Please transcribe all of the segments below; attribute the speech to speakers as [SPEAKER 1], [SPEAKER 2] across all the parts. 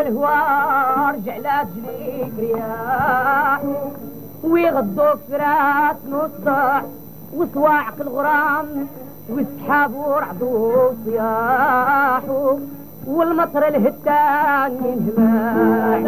[SPEAKER 1] الهوار جعلات جليك رياح ويغضوا فراس نصح وصواعق الغرام والسحاب ورعدو صياح والمطر الهتان ينهمع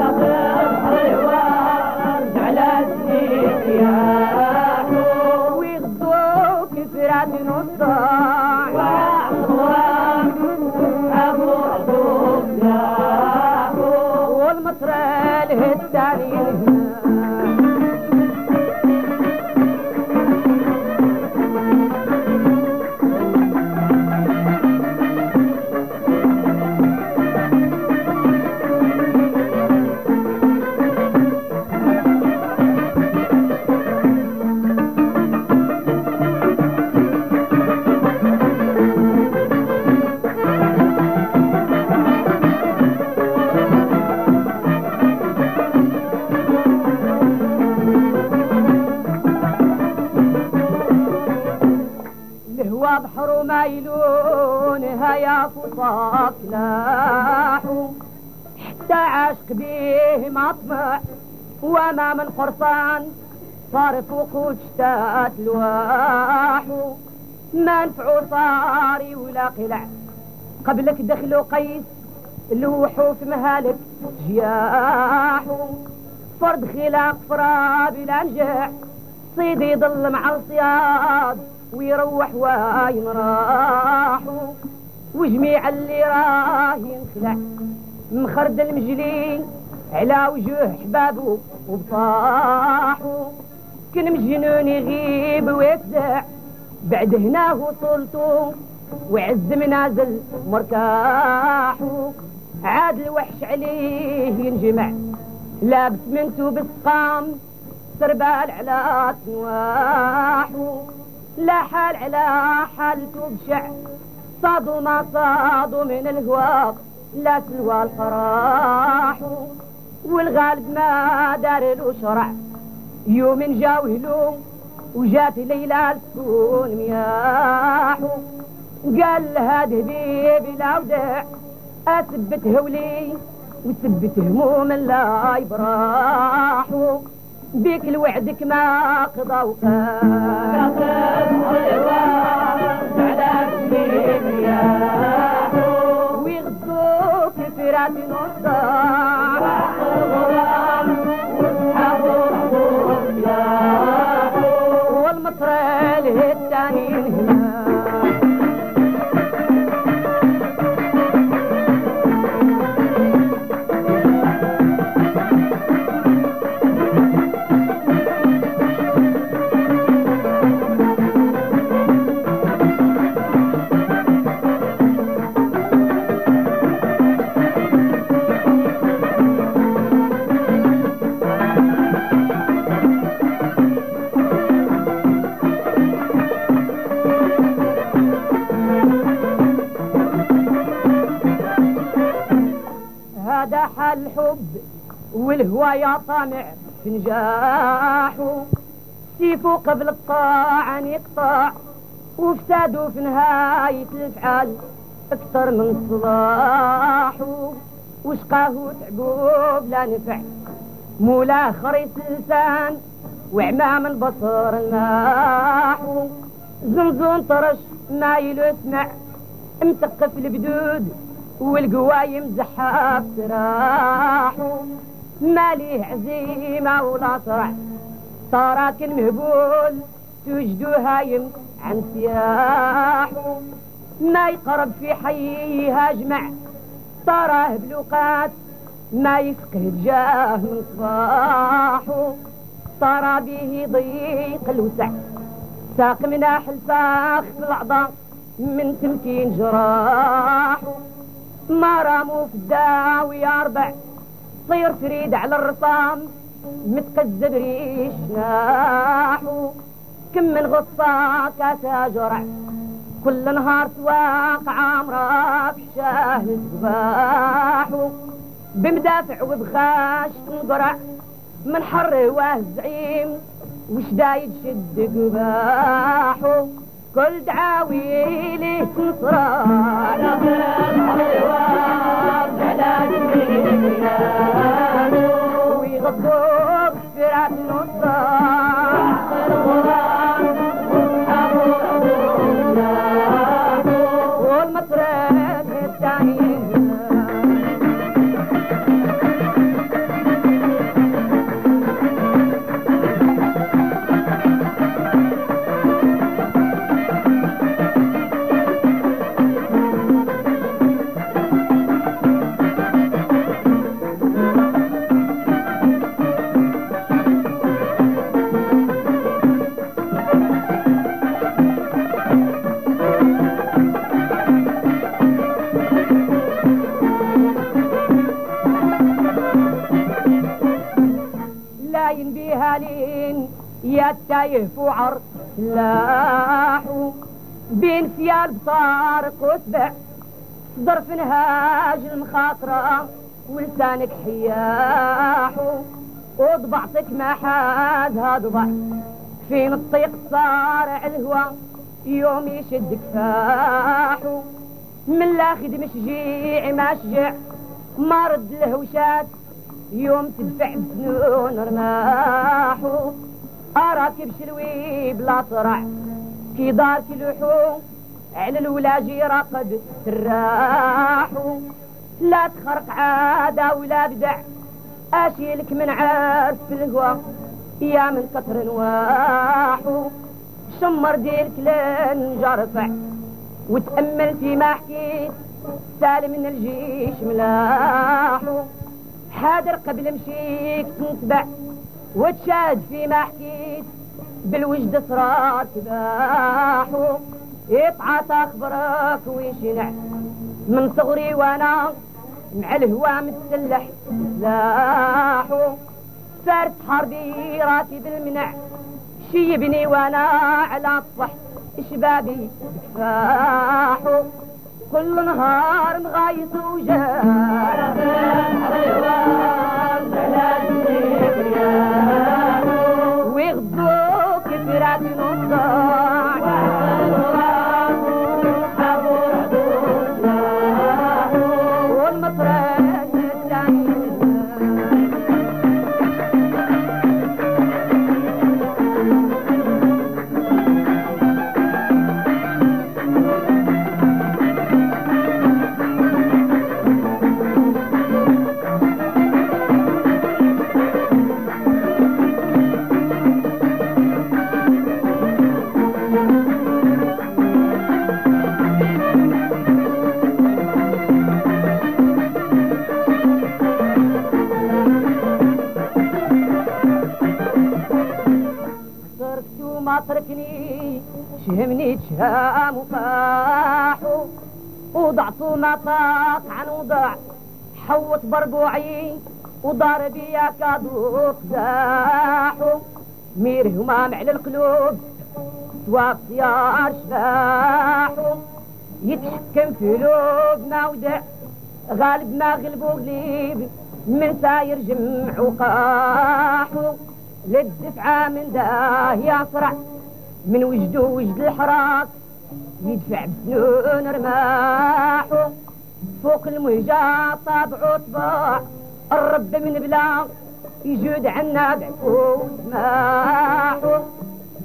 [SPEAKER 1] مايلونها يا فصاك لاحو حتى عاشق بيه مطمع وما من قرصان صار فوق شتات لواحو ما نفعو صاري ولا قلع قبلك دخلوا قيس لوحو في مهالك جياحو فرد خلاق فرا بلا نجع صيد يضل مع الصياد ويروح واين راحو وجميع اللي راه ينخلع. مخرد المجلي على وجوه حبابه وبطاحو كن مجنون يغيب ويفزع بعد هنا وصلتو وعز منازل مرتاحو عاد الوحش عليه ينجمع. لابس منتو بالسقام سربال على سنواحو لا حال على حالته بشع. صادوا ما صادوا من الهواق لا سلوى الفراح والغالب ما دار له شرع يوم جاو هلو وجات ليلى السكون مياحو قال لها دهبي بلا وداع اثبت هولي وثبت هموم لا يبراحو بيك لوعدك ما قضى وقال. ويغضوك فرات نصاع حال الحب والهوى يا طامع نجاحه سيفه قبل الطاعن يقطع وفساده في نهاية الفعال أكثر من صلاحه وشقاه تعبوه بلا نفع مولاه خريص لسان وعمام البصر الماحو زنزون طرش ما يسمع متقف البدود والقوايم زحاف سراحو ما ليه عزيمة ولا صرع صاراك مهبول توجدو هايم عن سياحو ما يقرب في حيها جمع صاراه بلوقات ما يفقه جاه من صباحو صار به ضيق الوسع. ساق مناح الفاخ في من تمكين جراح. ما رامو في الداوي أربع صير فريد على الرصام متقزب ريش ناحو. كم من غصة جرع كل نهار سواق عامرة شاه الصباح بمدافع وبخاش نقرع من حر واه الزعيم وش دايد شد قباحه كل دعاوي ليه تنصرى على ويغضوك فرات والمطرب التايه فوعر لاحو بين سيال بطارق وسبع ظرف نهاج المخاطرة ولسانك حياحو وضبعتك ما حادها ضبع فين الطيق صارع الهوى يوم يشد كفاحو من لا خدم شجيع ما شجع ما رد له وشات يوم تدفع بسنون رماحو أراكب شلوي بلا صرع في دار لحوم على الولاجي راقد تراحو لا تخرق عادة ولا بدع أشيلك من عرس في الهوا يا من كتر نواحو شمر ديلك لن جرفع. وتأمل فيما حكيت سالم من الجيش ملاحو حاضر قبل مشيك تنتبع. وتشاد فيما حكيت بالوجد صرار تباحو يطعط اخبرك ويشنع من صغري وأنا مع الهوى متسلح سلاحو فارس حربي راكب المنع شيبني وأنا على الصح شبابي بكفاحو كل نهار مغايس وجاه تركني شهمني تشام وفاحو وضعت ما طاق عن وضع حوت بربوعي ودار بيا كادو قزاحو ميره همام على القلوب سواق سيار شباحو يتحكم في قلوبنا ودع غالب ما غلبو غليب من ساير جمع وقاحو. للدفعة من داه يصرع من وجدو وجد الحراس يدفع بسنون رماحو فوق المهجة طابعو طباع الرب من بلا يجود عنا بعفو وسماحو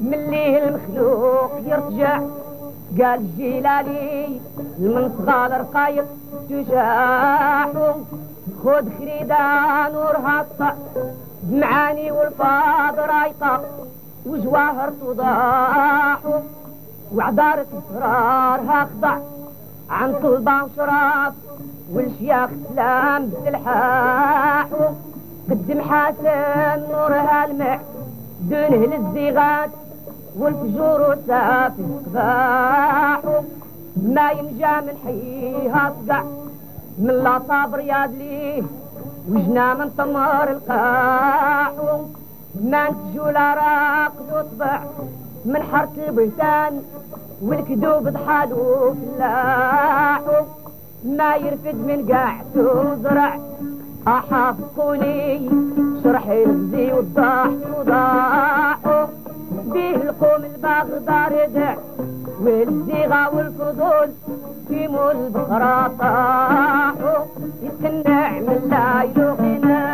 [SPEAKER 1] من ليه المخلوق يرتجع قال الجلالي من صغار رقايق تشاحو خذ خريدة نورها الطع بمعاني والفاض رايقة وجواهر تضاحو وعذارة اسرارها خضع عن طلبان شراب والشياخ سلام بالسلحاح قدم حسن نورها المع دونه للزيغات. والفجور وساف الصباح ما ينجا من حيها صقع من لا صابر يا ليه. وجنا من تمر القاح. ما نتجول راقد وطبع من حرة البهتان والكذوب ضحالو فلاحو ما يرفد من قاعته وزرع. أحاف قولي شرح الغزي والضاح وضاحو به القوم البغدار يدع والزيغة والفضول في مول بخرا طاحو يتنع من لا يلوقنا